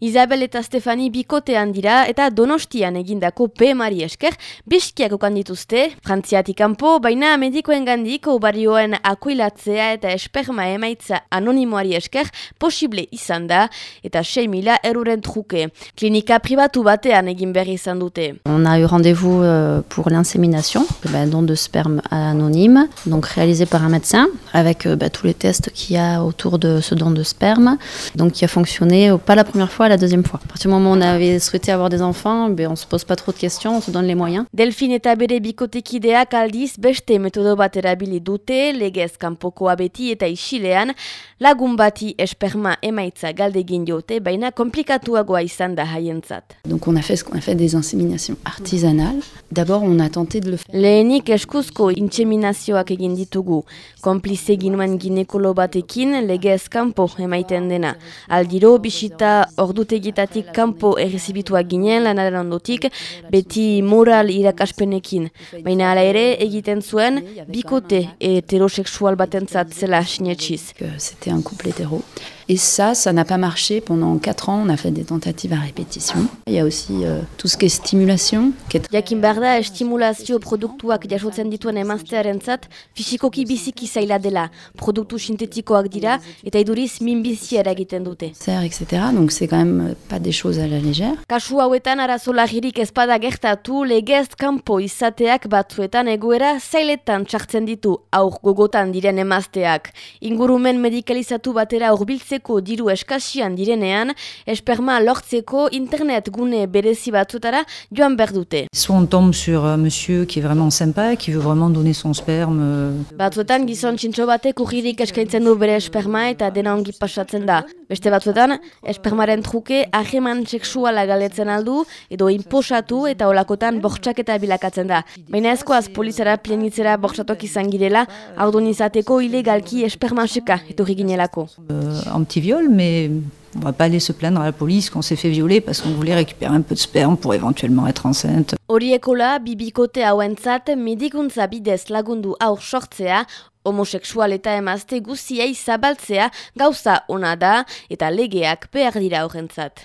Isabel eta Stefani bikotean dira eta donostian egindako PMari esker biskiak okan dituzte, frantziatik kanpo, baina medikoen gandik obarioen akuilatzea eta esperma emaitza anonimoari esker posible izan da eta 6 mila eruren truke. Klinika pribatu batean egin berri izan dute. On a eu rendez-vous euh, pour l'insémination, ben, don de sperme anonyme, donc réalisé par un médecin avec euh, ben, tous les tests qu'il y a autour de ce don de sperme, donc qui a fonctionné pas la première fois, la deuxième fois. À partir du moment où on avait souhaité avoir des enfants, ben, on se pose pas trop de questions, on se donne les moyens. Delfin eta bere bikotekideak aldiz beste metodo bat erabili dute, legez kanpokoa beti eta isilean, lagun bati esperma emaitza galdegin jote, baina komplikatuagoa izan da haientzat. Donc on a fait ce qu'on a fait des inséminations artisanales. D'abord on a tenté de le faire. Lehenik eskuzko intseminazioak egin ditugu. Konplize ginuen ginekolo batekin legez kanpo emaiten dena. Aldiro bisita ordutegitatik kanpo errezibituak ginen lanaren ondotik, beti moral irakaspenekin. Baina hala ere egiten zuen bikote heterosexual batentzat zela sinetxiz. que C'était un couple hétéro. Et ça, ça n'a pas marché. Pendant 4 ans, on a fait des tentatives à répétition. Il y a aussi euh, tout ce qui est stimulation, Jakin behar da estimulazio produktuak jasotzen dituen emaztearentzat fisikoki biziki zaila dela. Produktu sintetikoak dira eta iduriz minbizi eragiten dute. très, etc. Donc c'est quand même pas des choses à la légère. Kasu hauetan arazo lagirik ezpada gertatu legez kanpo izateak batzuetan egoera zailetan txartzen ditu aur gogotan diren emazteak. Ingurumen medikalizatu batera hurbiltzeko diru eskasian direnean, esperma lortzeko internet gune berezi batzutara joan behar dute. Soit on tombe sur un monsieur qui est vraiment sympa, qui veut vraiment donner son sperme. euh, Batzuetan gizon txintxo batek urririk eskaintzen du bere esperma eta dena ongi pasatzen da. Beste batzuetan, espermaren truke aheman sexuala galetzen aldu edo inposatu eta olakotan bortxaketa bilakatzen da. Baina ezkoaz polizara plenitzera bortxatok izan girela, haudun izateko ilegalki espermaseka etorri ginelako. euh, anti-viol, mais on va pas aller se plaindre à la police qu'on s'est fait violer parce qu'on voulait récupérer un peu de sperme pour éventuellement être enceinte. Horiekola, bibikote hauentzat medikuntza bidez lagundu aur sortzea, homosexual eta emazte guziei zabaltzea gauza ona da eta legeak behar dira horrentzat.